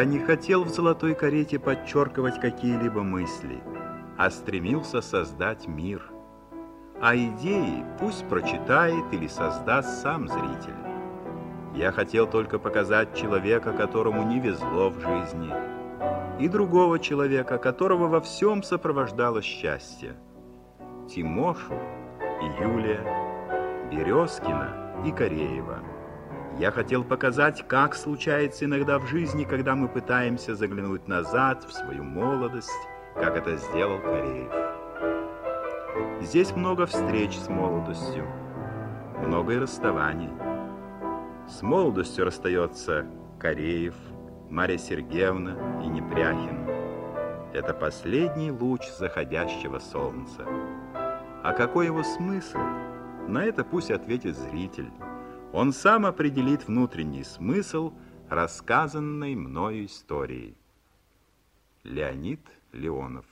Я не хотел в золотой карете подчеркивать какие-либо мысли, а стремился создать мир. А идеи пусть прочитает или создаст сам зритель. Я хотел только показать человека, которому не везло в жизни, и другого человека, которого во всем сопровождало счастье. Тимошу и Юлия, Березкина и Кореева. Я хотел показать, как случается иногда в жизни, когда мы пытаемся заглянуть назад в свою молодость, как это сделал Кореев. Здесь много встреч с молодостью, много и расставаний. С молодостью расстается Кореев, Марья Сергеевна и Непряхин. Это последний луч заходящего солнца. А какой его смысл? На это пусть ответит зритель. Он сам определит внутренний смысл рассказанной мною истории. Леонид Леонов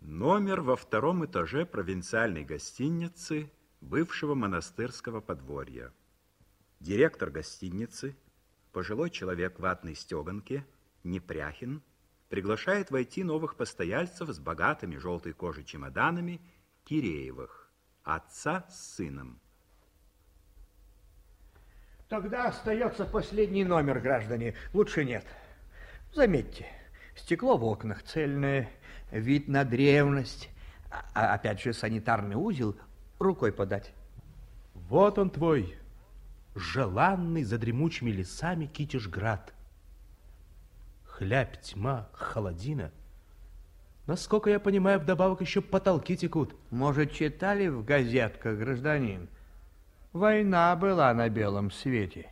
Номер во втором этаже провинциальной гостиницы бывшего монастырского подворья. Директор гостиницы, пожилой человек ватной стеганке, Непряхин, приглашает войти новых постояльцев с богатыми желтой кожей чемоданами Киреевых, отца с сыном. Тогда остается последний номер, граждане. Лучше нет. Заметьте, стекло в окнах цельное, вид на древность, а опять же санитарный узел рукой подать. Вот он твой, желанный за дремучими лесами Китежград. Хлябь, тьма, холодина. Насколько я понимаю, вдобавок еще потолки текут. Может, читали в газетках, гражданин? Война была на белом свете.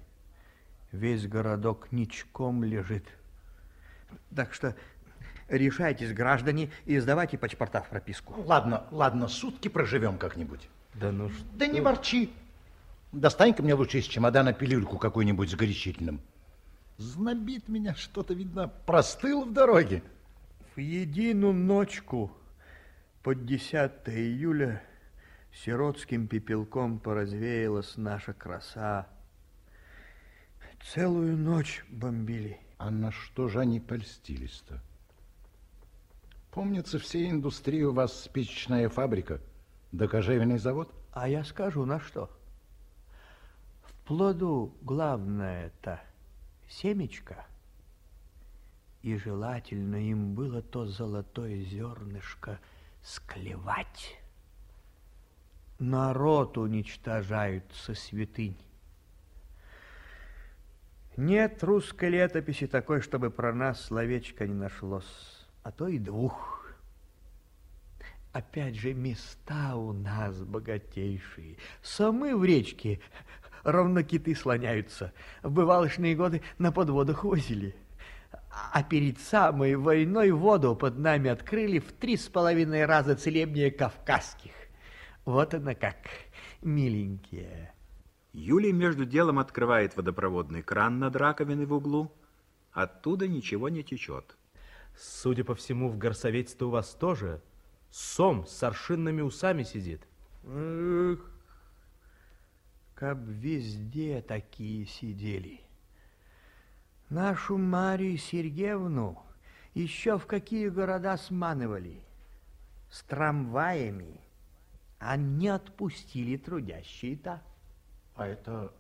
Весь городок ничком лежит. Так что решайтесь, граждане, и сдавайте паспорта в прописку. Ладно, ладно, сутки проживем как-нибудь. Да ну что... Да не ворчи. Достань-ка мне лучше из чемодана пилюльку какую-нибудь с горячительным. Знобит меня что-то, видно, простыл в дороге. В единую ночку под 10 июля сиротским пепелком поразвеялась наша краса. Целую ночь бомбили. А на что же они польстились-то? Помнится, всей индустрии у вас спичечная фабрика, да кожевенный завод? А я скажу, на что. В плоду главное-то семечко. И желательно им было то золотое зернышко склевать. Народ уничтожают со святынь. Нет русской летописи такой, чтобы про нас словечко не нашлось, а то и двух. Опять же, места у нас богатейшие. Самы в речке ровно киты слоняются. В бывалышные годы на подводах возили. А перед самой войной воду под нами открыли в три с половиной раза целебнее кавказских. Вот она как, миленькие. Юлия между делом открывает водопроводный кран над раковиной в углу. Оттуда ничего не течет. Судя по всему, в горсовете-то у вас тоже сом с аршинными усами сидит. Эх, как везде такие сидели. Нашу Марию Сергеевну еще в какие города сманывали? С трамваями. А не отпустили трудящие-то. А это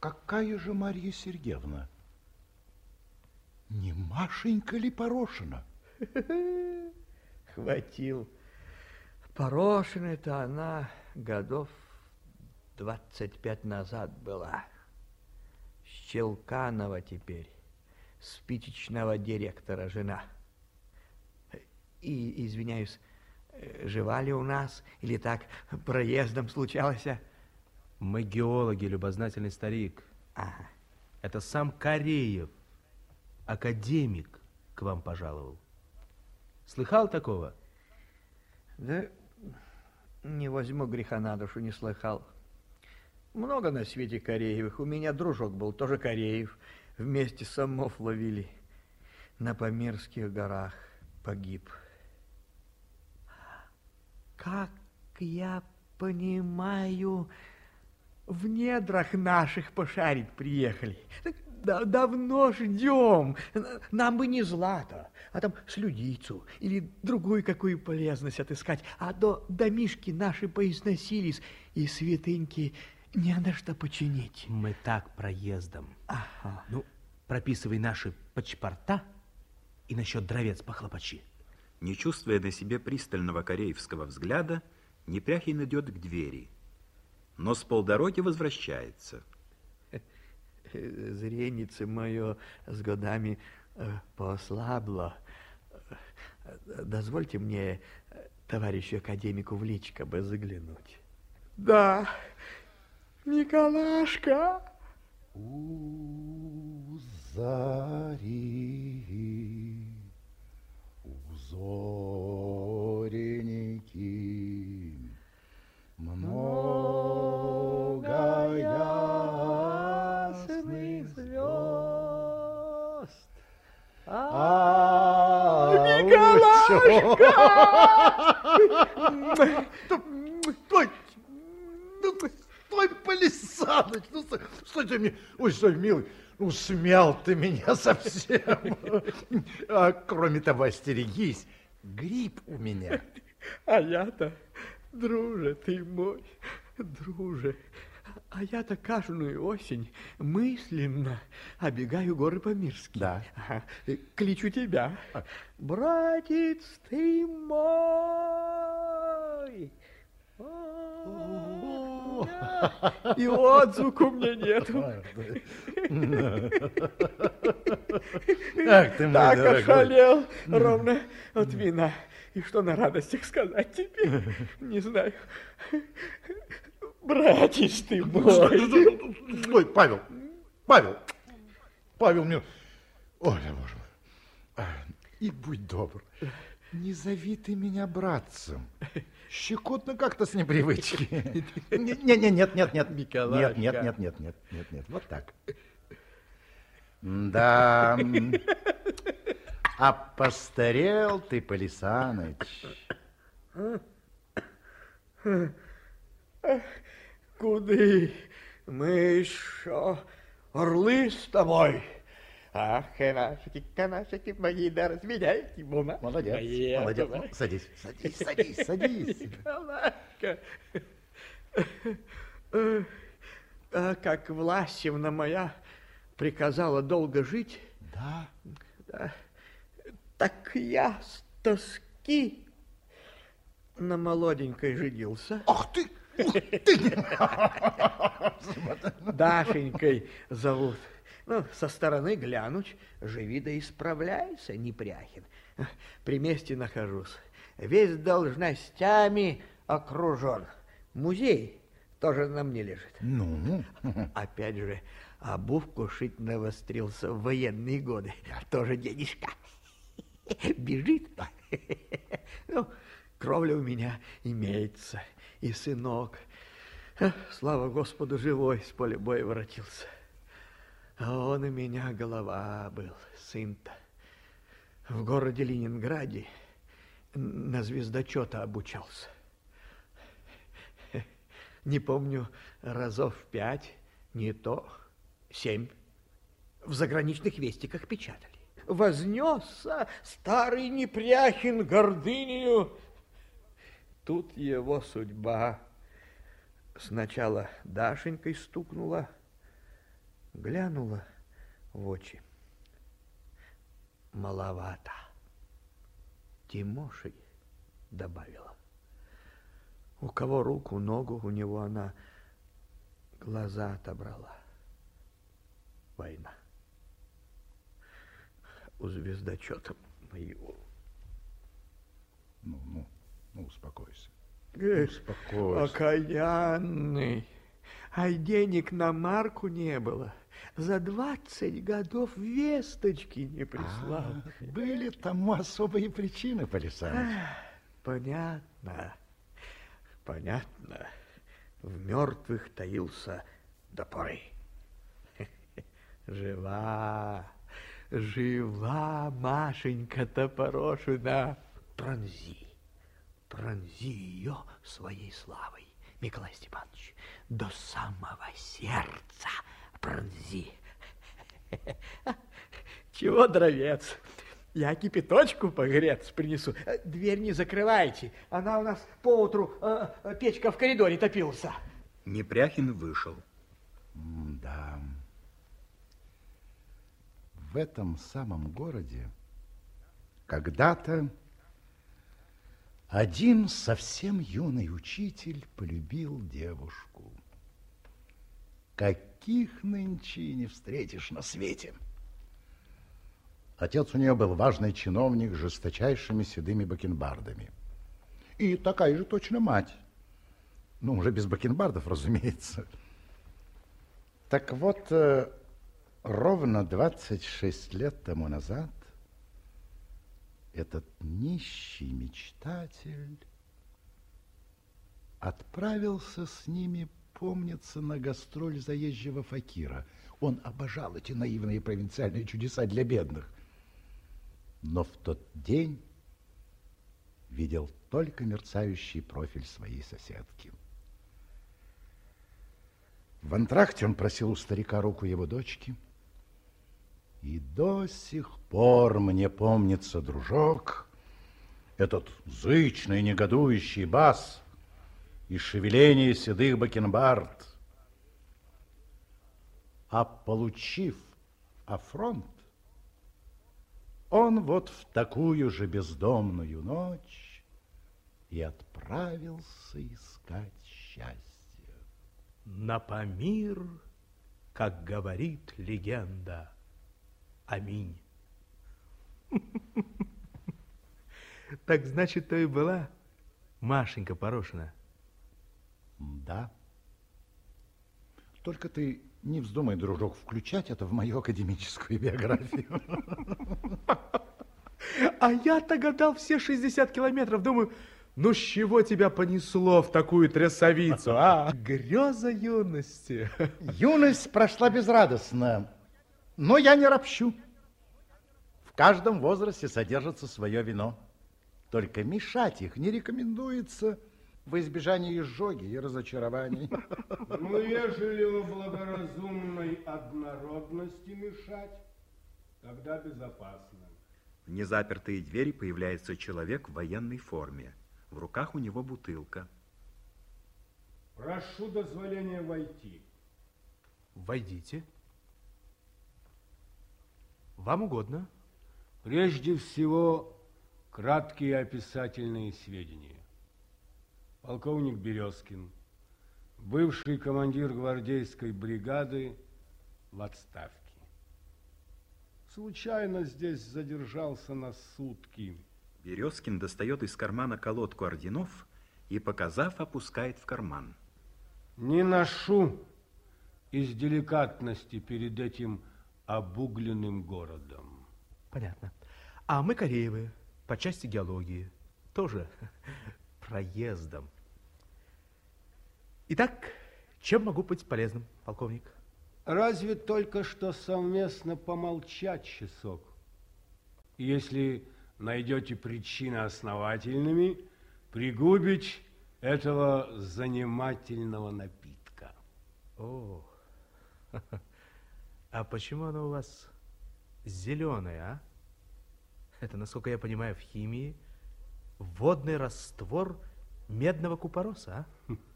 какая же Марья Сергеевна? Не Машенька ли Порошина? Хватил. Порошина-то она годов двадцать пять назад была. Щелканова теперь, спичечного директора жена. И, извиняюсь, жива ли у нас или так проездом случалось? Мы геологи, любознательный старик. Ага. Это сам Кореев, академик, к вам пожаловал. Слыхал такого? Да не возьму греха на душу, не слыхал. Много на свете Кореевых. У меня дружок был, тоже Кореев. Вместе самов ловили. На Памирских горах погиб. Как я понимаю, в недрах наших пошарить приехали. да, давно ждем. Нам бы не злато, а там слюдицу или другую какую полезность отыскать. А до домишки наши поизносились, и святыньки не на что починить. Мы так проездом. Ага. Ну, прописывай наши паспорта и насчет дровец похлопочи. Не чувствуя на себе пристального кореевского взгляда, Непряхин идет к двери, но с полдороги возвращается. Зренице мое с годами э, послабло. Дозвольте мне, товарищу академику, в личко бы заглянуть. Да, Николашка. У зари, зореники, много ясных звезд. А, Стой! Ну ты, стой, Полисаныч! Ну, стой, стой, ты мне... Ой, стой, милый, ну, смял ты меня совсем. А, кроме того, остерегись, грипп у меня. А я-то, друже ты мой, друже, а я-то каждую осень мысленно обегаю горы Памирские. Да. Ага, кличу тебя. Братец ты мой. И отзвуку мне нету. Ах ты Так ошалел ровно от вина. И что на радостях сказать тебе? Не знаю. Братец ты мой. Стой, Павел, Павел, Павел мне... Ой, боже мой. А, И будь добр, не зови ты меня братцем. Щекотно как-то с непривычки. Не, не, не, нет, нет, нет. Николашка. Нет, нет, нет, нет, нет, нет, нет. Вот так. Да. А постарел ты, Полисаныч. Куды? Мы еще орлы с тобой. Ах, канашики, канашики мои, да разменяйте бума. Молодец, Моя молодец. бума. Ну, Садись, садись, садись, садись. Николашка. А как Власевна моя приказала долго жить, Да. да, так я с тоски на молоденькой женился. Ах ты! Ух ты! Дашенькой зовут. Ну, со стороны глянуть, живи да исправляйся, Непряхин. При месте нахожусь. Весь должностями окружен. Музей тоже на мне лежит. Ну, Опять же, обувку шить навострился в военные годы. Тоже денежка. Бежит. Ну, кровля у меня имеется. И сынок. Слава Господу, живой с поля боя воротился. А он у меня голова был, сын-то. В городе Ленинграде на звездочета обучался. Не помню, разов пять, не то семь. В заграничных вестиках печатали. Вознесся старый Непряхин гордынею. Тут его судьба сначала Дашенькой стукнула, глянула в очи. Маловато. Тимошей добавила. У кого руку, ногу, у него она глаза отобрала. Война. У звездочета моего. ну, ну, ну, успокойся. Успокойся. окаянный. А денег на марку не было. За двадцать годов весточки не прислал. А, были тому особые причины, Полисаныч. Понятно, понятно. В мертвых таился до поры. Жива, жива Машенька Топорошина. Пронзи, пронзи ее своей славой, Николай Степанович, до самого сердца пронзи. Чего, дровец? Я кипяточку погреться принесу. Э, дверь не закрывайте. Она у нас поутру э, э, печка в коридоре топился. Непряхин вышел. Да. В этом самом городе когда-то один совсем юный учитель полюбил девушку. Каких нынче не встретишь на свете. Отец у нее был важный чиновник с жесточайшими седыми бакенбардами. И такая же точно мать. Ну, уже без бакенбардов, разумеется. Так вот, э, ровно 26 лет тому назад этот нищий мечтатель отправился с ними, помнится, на гастроль заезжего факира. Он обожал эти наивные провинциальные чудеса для бедных. Но в тот день видел только мерцающий профиль своей соседки. В антрахте он просил у старика руку его дочки – и до сих пор мне помнится, дружок, этот зычный, негодующий бас и шевеление седых бакенбард. А получив афронт, он вот в такую же бездомную ночь и отправился искать счастье. На Памир, как говорит легенда, Аминь. Так значит, то и была Машенька Порошина. Да. Только ты не вздумай, дружок, включать это в мою академическую биографию. А я-то гадал все 60 километров. Думаю, ну с чего тебя понесло в такую трясовицу, а? Греза юности. Юность прошла безрадостно. Но я не ропщу. В каждом возрасте содержится свое вино. Только мешать их не рекомендуется в избежании изжоги и разочарований. Ну, ежели в благоразумной однородности мешать, тогда безопасно. В незапертые двери появляется человек в военной форме. В руках у него бутылка. Прошу дозволения войти. Войдите. Вам угодно? Прежде всего, краткие описательные сведения. Полковник Березкин, бывший командир гвардейской бригады в отставке. Случайно здесь задержался на сутки. Березкин достает из кармана колодку орденов и, показав, опускает в карман. Не ношу из деликатности перед этим обугленным городом. Понятно. А мы Кореевы по части геологии. Тоже проездом. Итак, чем могу быть полезным, полковник? Разве только что совместно помолчать часок. Если найдете причины основательными, пригубить этого занимательного напитка. О, А почему оно у вас зеленое, а? Это, насколько я понимаю, в химии водный раствор медного купороса, а?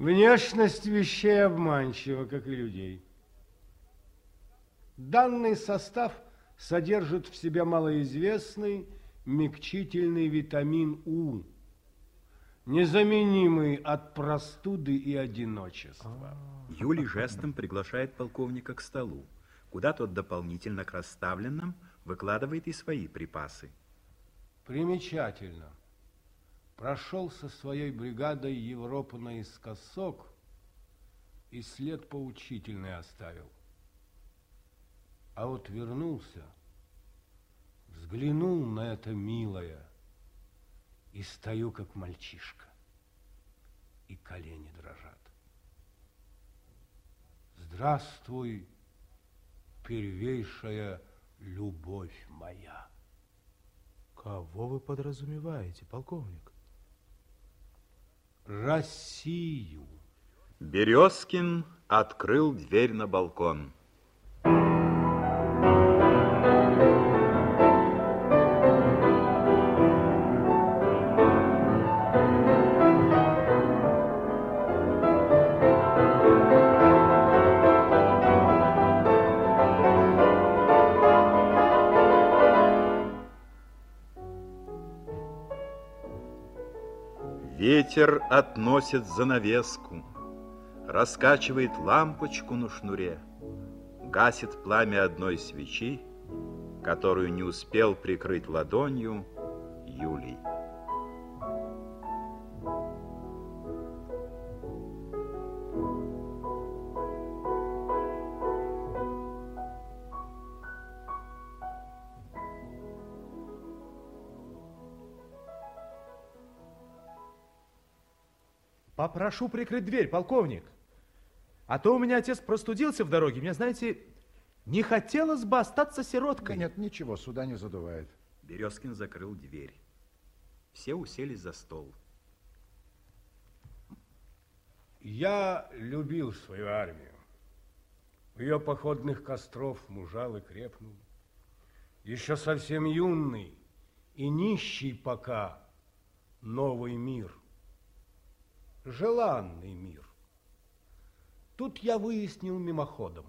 Внешность вещей обманчива, как и людей. Данный состав содержит в себе малоизвестный мягчительный витамин У, незаменимый от простуды и одиночества. Юлий жестом приглашает полковника к столу, куда тот дополнительно к расставленным выкладывает и свои припасы. Примечательно. Прошел со своей бригадой Европу наискосок и след поучительный оставил. А вот вернулся, взглянул на это милое и стою, как мальчишка, и колени дрожат. Здравствуй, первейшая любовь моя. Кого вы подразумеваете, полковник? Россию. Березкин открыл дверь на балкон. Ветер относит занавеску, Раскачивает лампочку на шнуре, Гасит пламя одной свечи, Которую не успел прикрыть ладонью Юлий. Попрошу прикрыть дверь, полковник. А то у меня отец простудился в дороге. Мне, знаете, не хотелось бы остаться сироткой. Да нет, ничего, сюда не задувает. Березкин закрыл дверь. Все уселись за стол. Я любил свою армию. У ее походных костров мужал и крепнул. Еще совсем юный и нищий пока новый мир желанный мир. Тут я выяснил мимоходом,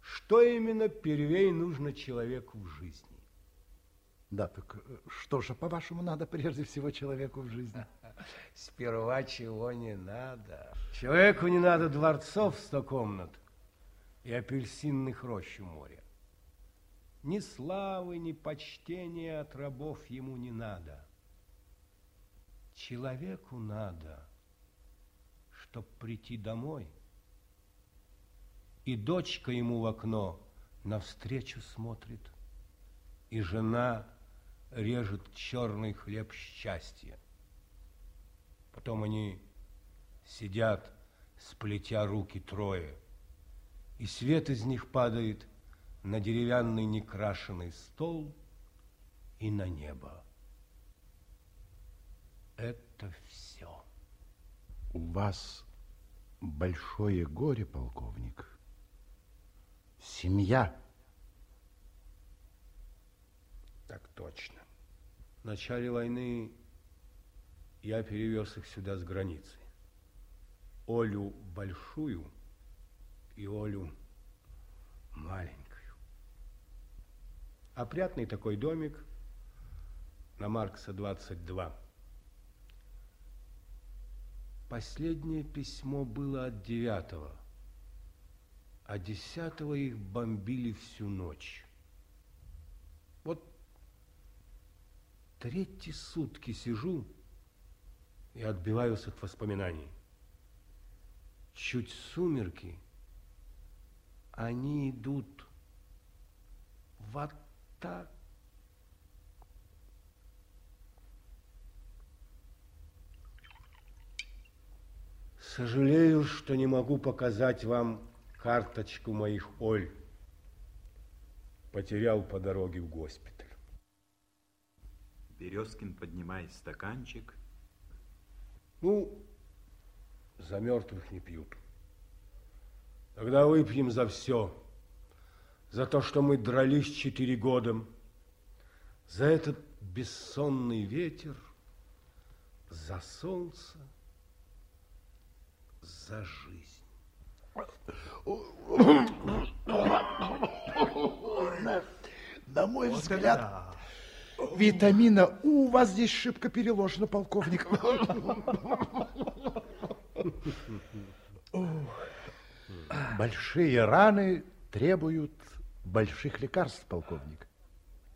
что именно первей нужно человеку в жизни. Да, так э, что же, по-вашему, надо прежде всего человеку в жизни? Сперва чего не надо. Человеку не надо дворцов сто комнат и апельсинных рощ у моря. Ни славы, ни почтения от рабов ему не надо. Человеку надо – чтоб прийти домой. И дочка ему в окно навстречу смотрит, и жена режет черный хлеб счастья. Потом они сидят, сплетя руки трое, и свет из них падает на деревянный некрашенный стол и на небо. Это все. У вас большое горе, полковник. Семья. Так точно. В начале войны я перевез их сюда с границы. Олю большую и Олю маленькую. Опрятный такой домик на Маркса 22. Последнее письмо было от девятого, а десятого их бомбили всю ночь. Вот третьи сутки сижу и отбиваюсь от воспоминаний. Чуть сумерки, они идут вот так Сожалею, что не могу показать вам карточку моих Оль. Потерял по дороге в госпиталь. Березкин поднимает стаканчик. Ну, за мертвых не пьют. Тогда выпьем за все. За то, что мы дрались четыре года. За этот бессонный ветер. За солнце за жизнь. На мой вот взгляд, да. витамина У у вас здесь шибко переложено, полковник. Большие раны требуют больших лекарств, полковник.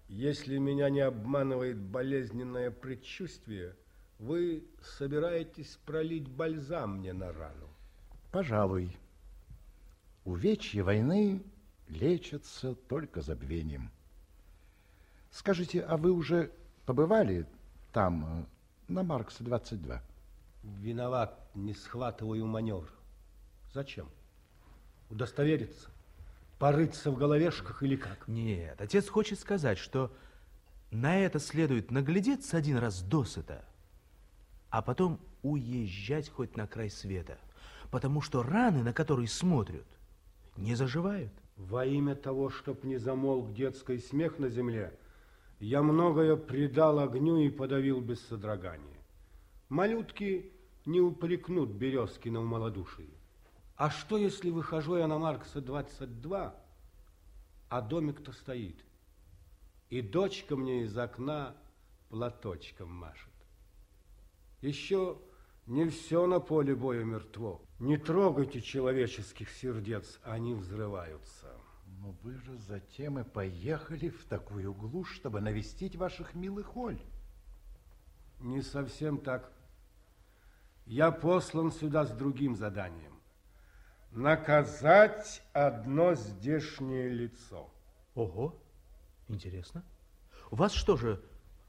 Если меня не обманывает болезненное предчувствие, вы собираетесь пролить бальзам мне на рану? Пожалуй. Увечья войны лечатся только забвением. Скажите, а вы уже побывали там, на Маркса 22? Виноват, не схватываю маневр. Зачем? Удостовериться? Порыться в головешках или как? Нет, отец хочет сказать, что на это следует наглядеться один раз досыта а потом уезжать хоть на край света, потому что раны, на которые смотрят, не заживают. Во имя того, чтоб не замолк детский смех на земле, я многое предал огню и подавил без содрогания. Малютки не упрекнут Березкина в малодушии. А что, если выхожу я на Маркса 22, а домик-то стоит, и дочка мне из окна платочком машет? Еще Не все на поле боя мертво. Не трогайте человеческих сердец, они взрываются. Но вы же затем и поехали в такую глушь, чтобы навестить ваших милых Оль. Не совсем так. Я послан сюда с другим заданием. Наказать одно здешнее лицо. Ого, интересно. У вас что же,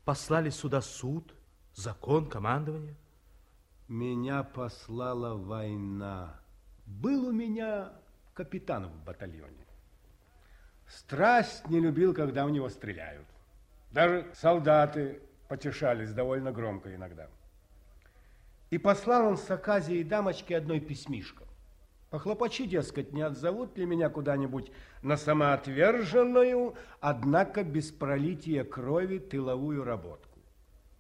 послали сюда суд, закон, командование? Меня послала война. Был у меня капитан в батальоне. Страсть не любил, когда в него стреляют. Даже солдаты потешались довольно громко иногда. И послал он с Аказией дамочке одной письмишко. Похлопочи, дескать, не отзовут ли меня куда-нибудь на самоотверженную, однако без пролития крови тыловую работку.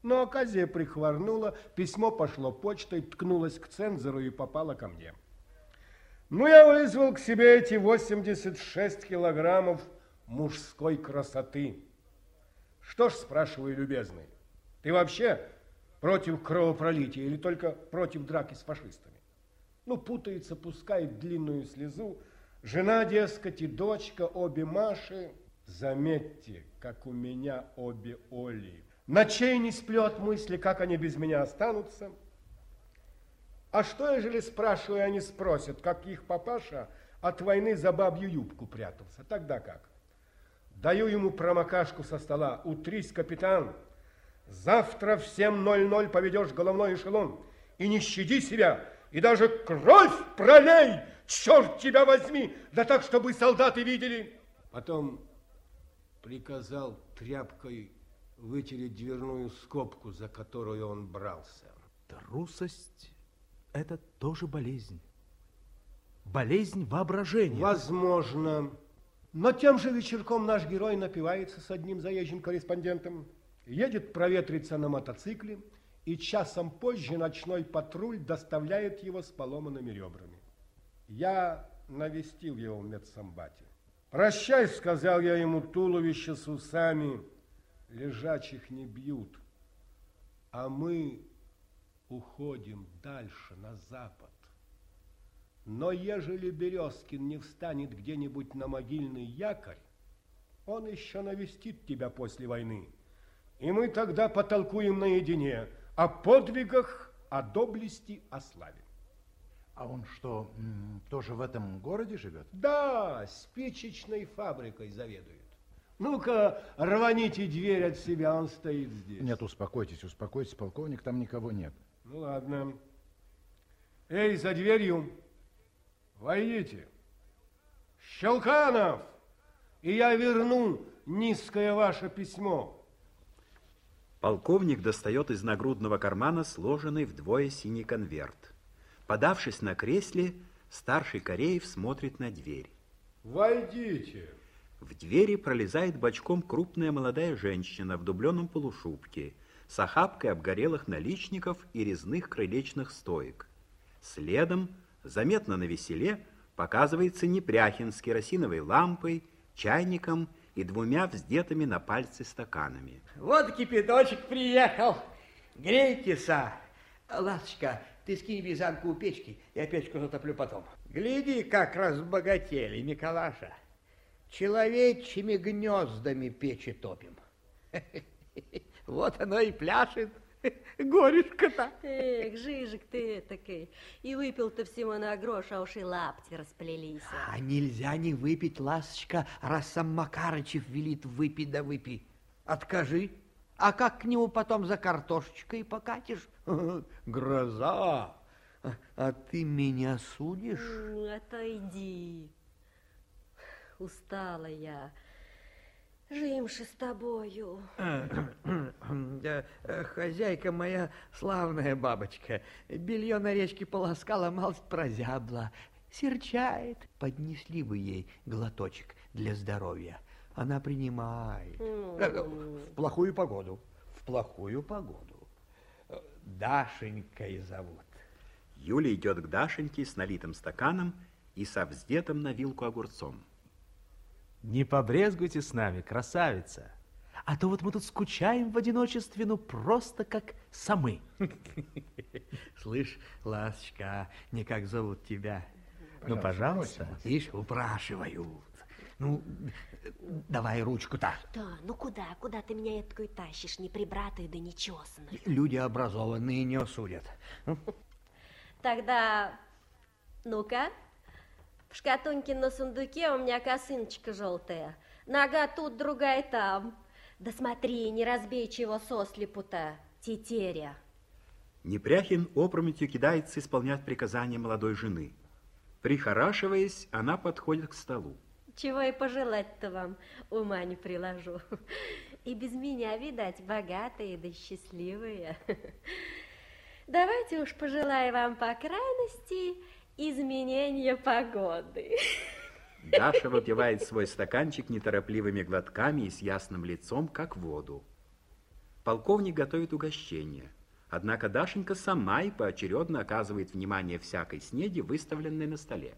Но Аказия прихворнула, письмо пошло почтой, ткнулось к цензору и попало ко мне. Ну, я вызвал к себе эти 86 килограммов мужской красоты. Что ж, спрашиваю, любезный, ты вообще против кровопролития или только против драки с фашистами? Ну, путается, пускает длинную слезу. Жена, дескать, и дочка, обе Маши. Заметьте, как у меня обе Оли. Ночей не сплю от мысли, как они без меня останутся. А что, ежели, спрашиваю, они спросят, как их папаша от войны за бабью юбку прятался? Тогда как? Даю ему промокашку со стола. Утрись, капитан. Завтра в 7.00 поведешь головной эшелон. И не щади себя, и даже кровь пролей, черт тебя возьми, да так, чтобы солдаты видели. Потом приказал тряпкой вытереть дверную скобку, за которую он брался. Трусость – это тоже болезнь. Болезнь воображения. Возможно. Но тем же вечерком наш герой напивается с одним заезжим корреспондентом, едет проветриться на мотоцикле, и часом позже ночной патруль доставляет его с поломанными ребрами. Я навестил его в медсамбате. «Прощай», — сказал я ему, — «туловище с усами, лежачих не бьют, а мы уходим дальше, на запад. Но ежели Березкин не встанет где-нибудь на могильный якорь, он еще навестит тебя после войны, и мы тогда потолкуем наедине о подвигах, о доблести, о славе. А он что, тоже в этом городе живет? Да, спичечной фабрикой заведует. Ну-ка, рваните дверь от себя, он стоит здесь. Нет, успокойтесь, успокойтесь, полковник, там никого нет. Ну, ладно. Эй, за дверью, войдите. Щелканов, и я верну низкое ваше письмо. Полковник достает из нагрудного кармана сложенный вдвое синий конверт. Подавшись на кресле, старший Кореев смотрит на дверь. Войдите. В двери пролезает бочком крупная молодая женщина в дубленом полушубке с охапкой обгорелых наличников и резных крылечных стоек. Следом, заметно на веселе, показывается Непряхин с керосиновой лампой, чайником и двумя вздетыми на пальцы стаканами. Вот кипяточек приехал. Грейтесь, а. Ты скинь вязанку у печки, я печку затоплю потом. Гляди, как разбогатели, Николаша. Человечьими гнездами печи топим. Вот оно и пляшет. Горюшка-то. Эх, Жижик ты такой. И выпил-то всего на грош, а уж и лапти расплелись. А нельзя не выпить, ласточка, раз сам Макарычев велит выпить да выпей. Откажи. А как к нему потом за картошечкой покатишь? Гроза. А ты меня судишь? Отойди. Устала я. Жимши с тобою. Хозяйка моя славная бабочка. Белье на речке полоскала, малость прозябла. Серчает. Поднесли бы ей глоточек для здоровья. Она принимает. В плохую погоду. В плохую погоду. Дашенькой зовут. Юля идет к Дашеньке с налитым стаканом и со вздетым на вилку огурцом. Не побрезгуйте с нами, красавица. А то вот мы тут скучаем в одиночестве, ну просто как самы. Слышь, ласточка, не как зовут тебя. Ну, пожалуйста, видишь, упрашивают. Ну, давай ручку-то. Да, ну куда, куда ты меня эткую тащишь, не прибратую да нечесанную? Люди образованные не осудят. Ну, Тогда, ну-ка, в шкатунке на сундуке у меня косыночка желтая. Нога тут, другая там. Да смотри, не разбей чего сослепу-то, тетеря. Непряхин опрометью кидается исполнять приказания молодой жены. Прихорашиваясь, она подходит к столу. Чего и пожелать-то вам, ума не приложу. И без меня, видать, богатые да счастливые. Давайте уж пожелаю вам по крайности изменения погоды. Даша выпивает свой стаканчик неторопливыми глотками и с ясным лицом, как воду. Полковник готовит угощение. Однако Дашенька сама и поочередно оказывает внимание всякой снеди, выставленной на столе.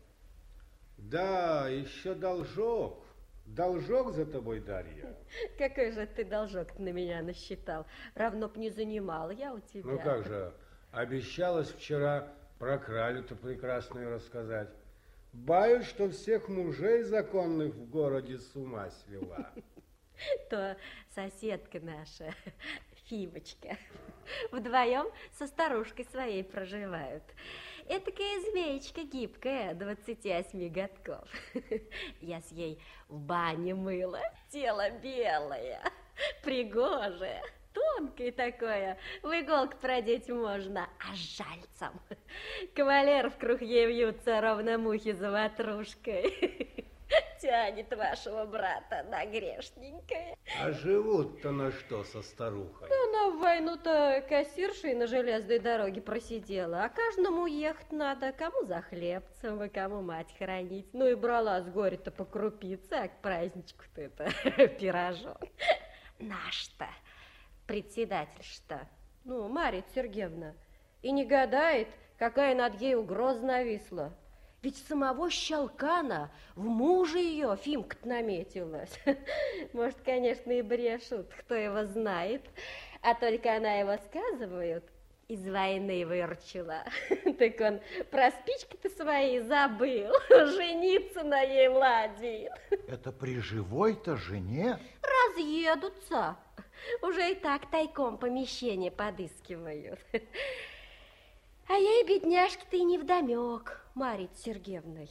Да, еще должок. Должок за тобой, Дарья. Какой же ты должок на меня насчитал? Равно б не занимал я у тебя. Ну как же, обещалась вчера про кралю-то прекрасную рассказать. Баюсь, что всех мужей законных в городе с ума свела. То соседка наша, Фимочка, вдвоем со старушкой своей проживают. Этакая змеечка гибкая, 28 годков. Я с ей в бане мыла, тело белое, пригожее, тонкое такое, в иголку продеть можно, а жальцем. Кавалеров круг ей вьются, ровно мухи за ватрушкой. Тянет вашего брата на грешненькое. А живут-то на что со старухой? Она в войну-то кассиршей на железной дороге просидела, а каждому ехать надо, кому за хлебцем, а кому мать хранить. Ну и брала с горя-то по крупице, а к праздничку-то это пирожок. Наш-то, председатель что, ну, Марья Сергеевна, и не гадает, какая над ей угроза нависла. Ведь самого Щелкана в муже ее Фимка-то наметилась. Может, конечно, и брешут, кто его знает. А только она его сказывают, из войны выручила. Так он про спички-то свои забыл. Жениться на ей ладит. Это при живой-то жене? Разъедутся. Уже и так тайком помещение подыскивают. А ей, бедняжке-то, и невдомек, Марье Сергеевной.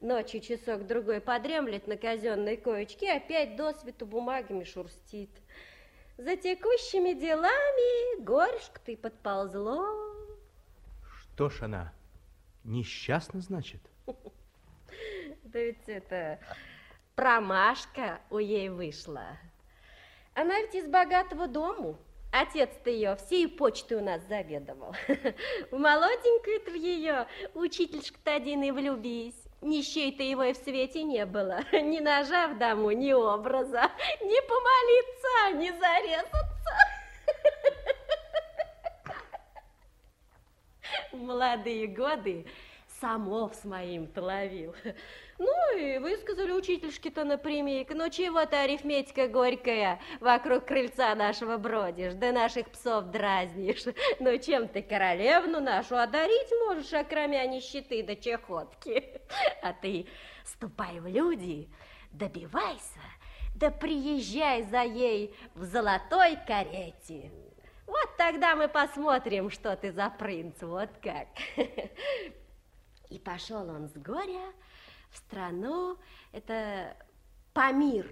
Ночью часок-другой подремлет на казенной коечке, опять до свету бумагами шурстит. За текущими делами горюшка-то и подползло. Что ж она, несчастна, значит? Да ведь это промашка у ей вышла. Она ведь из богатого дому. Отец-то ее всей почтой у нас заведовал. В молоденькую-то в ее учительшка-то один и влюбись. Нищей-то его и в свете не было. Ни ножа в дому, ни образа, ни помолиться, ни зарезаться. В молодые годы самов с моим-то ловил. Ну и высказали учительшки-то напрямик. Ну чего ты, арифметика горькая, вокруг крыльца нашего бродишь, да наших псов дразнишь. Ну чем ты королевну нашу одарить можешь, окромя нищеты да чехотки? А ты ступай в люди, добивайся, да приезжай за ей в золотой карете. Вот тогда мы посмотрим, что ты за принц, вот как. И пошел он с горя в страну, это Памир,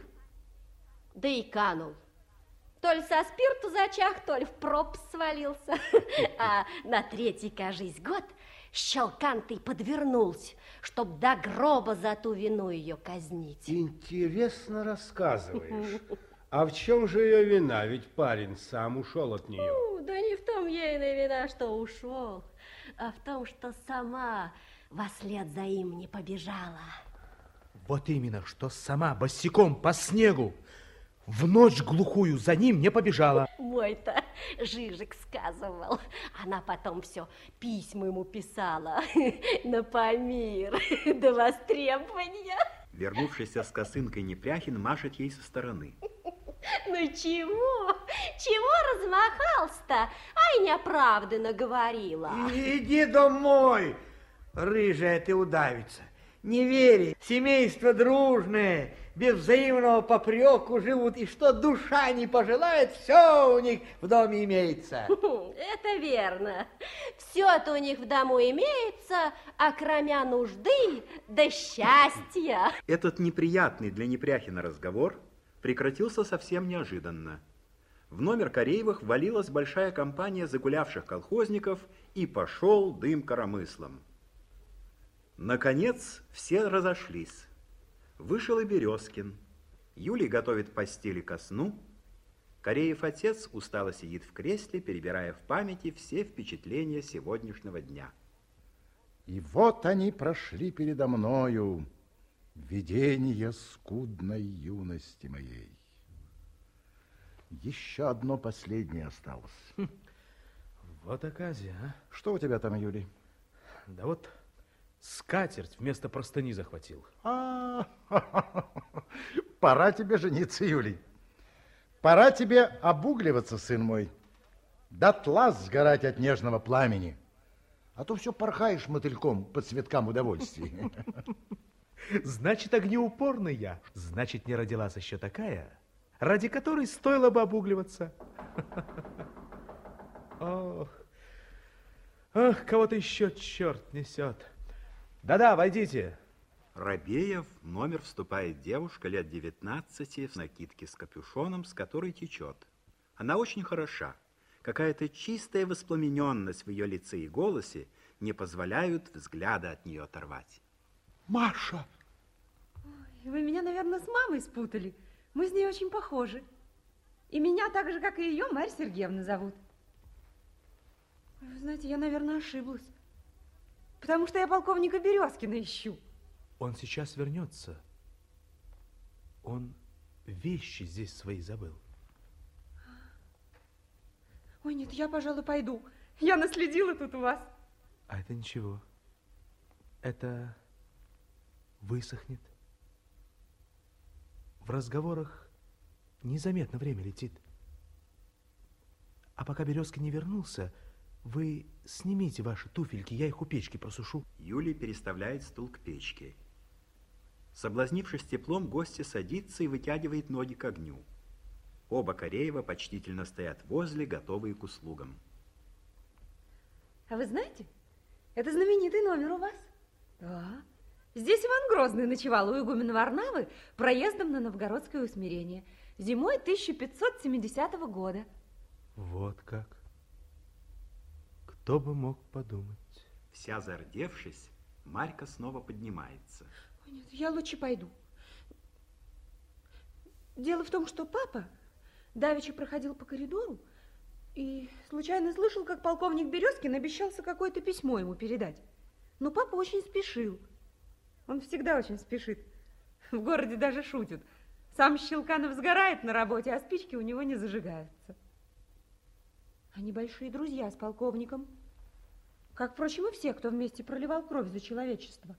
да и канул. То ли со спирту зачах, то ли в пропасть свалился. А на третий, кажись, год щелкан ты подвернулся, чтоб до гроба за ту вину ее казнить. Интересно рассказываешь. А в чем же ее вина? Ведь парень сам ушел от нее. Ну, да не в том ейная вина, что ушел, а в том, что сама во след за им не побежала. Вот именно, что сама босиком по снегу в ночь глухую за ним не побежала. Мой-то Жижик сказывал. Она потом все письма ему писала на Памир до востребования. Вернувшийся с косынкой Непряхин машет ей со стороны. Ну чего? Чего размахался-то? Ай, неоправданно говорила. Иди домой, рыжая ты удавица. Не вери, семейство дружное, без взаимного попреку живут, и что душа не пожелает, все у них в доме имеется. Это верно. Все-то у них в дому имеется, а кроме нужды да счастья. Этот неприятный для Непряхина разговор прекратился совсем неожиданно. В номер Кореевых валилась большая компания загулявших колхозников, и пошел дым коромыслом. Наконец все разошлись. Вышел и Березкин. Юлий готовит постели ко сну. Кореев отец устало сидит в кресле, перебирая в памяти все впечатления сегодняшнего дня. И вот они прошли передо мною, видение скудной юности моей. Еще одно последнее осталось. Хм. Вот оказия, а? Что у тебя там, Юлий? Да вот скатерть вместо простыни захватил. А, пора тебе жениться, Юлий. Пора тебе обугливаться, сын мой. Дотла сгорать от нежного пламени. А то все порхаешь мотыльком по цветкам удовольствия. Значит, огнеупорный я. Значит, не родилась еще такая, ради которой стоило бы обугливаться. Ох, ох, кого-то еще черт несет. Да-да, войдите. Рабеев в номер вступает девушка лет 19 в накидке с капюшоном, с которой течет. Она очень хороша. Какая-то чистая воспламененность в ее лице и голосе не позволяют взгляда от нее оторвать. Маша! Ой, вы меня, наверное, с мамой спутали. Мы с ней очень похожи. И меня так же, как и ее, Марья Сергеевна зовут. Вы знаете, я, наверное, ошиблась. Потому что я полковника Березкина ищу. Он сейчас вернется. Он вещи здесь свои забыл. Ой, нет, я, пожалуй, пойду. Я наследила тут у вас. А это ничего. Это высохнет. В разговорах незаметно время летит. А пока Березка не вернулся, вы снимите ваши туфельки, я их у печки просушу. Юлия переставляет стул к печке. Соблазнившись теплом, гостья садится и вытягивает ноги к огню. Оба Кореева почтительно стоят возле, готовые к услугам. А вы знаете, это знаменитый номер у вас? Да. Здесь Иван Грозный ночевал у игумена Варнавы проездом на новгородское усмирение зимой 1570 года. Вот как. Кто бы мог подумать? Вся зардевшись, Марька снова поднимается. Ой, нет, я лучше пойду. Дело в том, что папа давеча проходил по коридору и случайно слышал, как полковник Березкин обещался какое-то письмо ему передать. Но папа очень спешил. Он всегда очень спешит. В городе даже шутят. Сам Щелканов сгорает на работе, а спички у него не зажигаются. Они большие друзья с полковником. Как, впрочем, и все, кто вместе проливал кровь за человечество.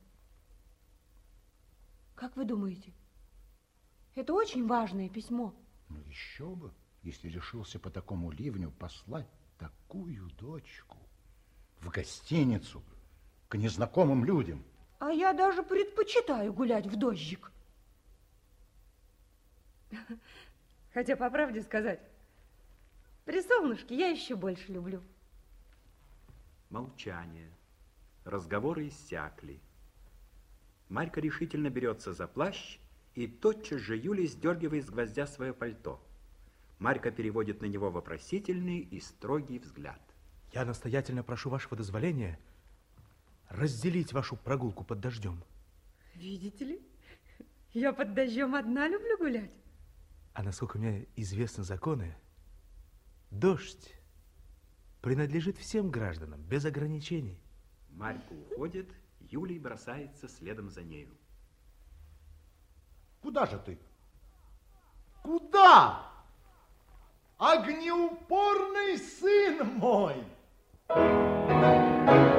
Как вы думаете, это очень важное письмо? Ну, еще бы, если решился по такому ливню послать такую дочку в гостиницу к незнакомым людям. А я даже предпочитаю гулять в дождик. Хотя, по правде сказать, при солнышке я еще больше люблю. Молчание. Разговоры иссякли. Марька решительно берется за плащ, и тотчас же Юлия сдергивает с гвоздя свое пальто. Марька переводит на него вопросительный и строгий взгляд. Я настоятельно прошу вашего дозволения разделить вашу прогулку под дождем. Видите ли, я под дождем одна люблю гулять. А насколько мне известны законы, Дождь принадлежит всем гражданам, без ограничений. Марька уходит, Юлий бросается следом за нею. Куда же ты? Куда? Огнеупорный сын мой! Thank you.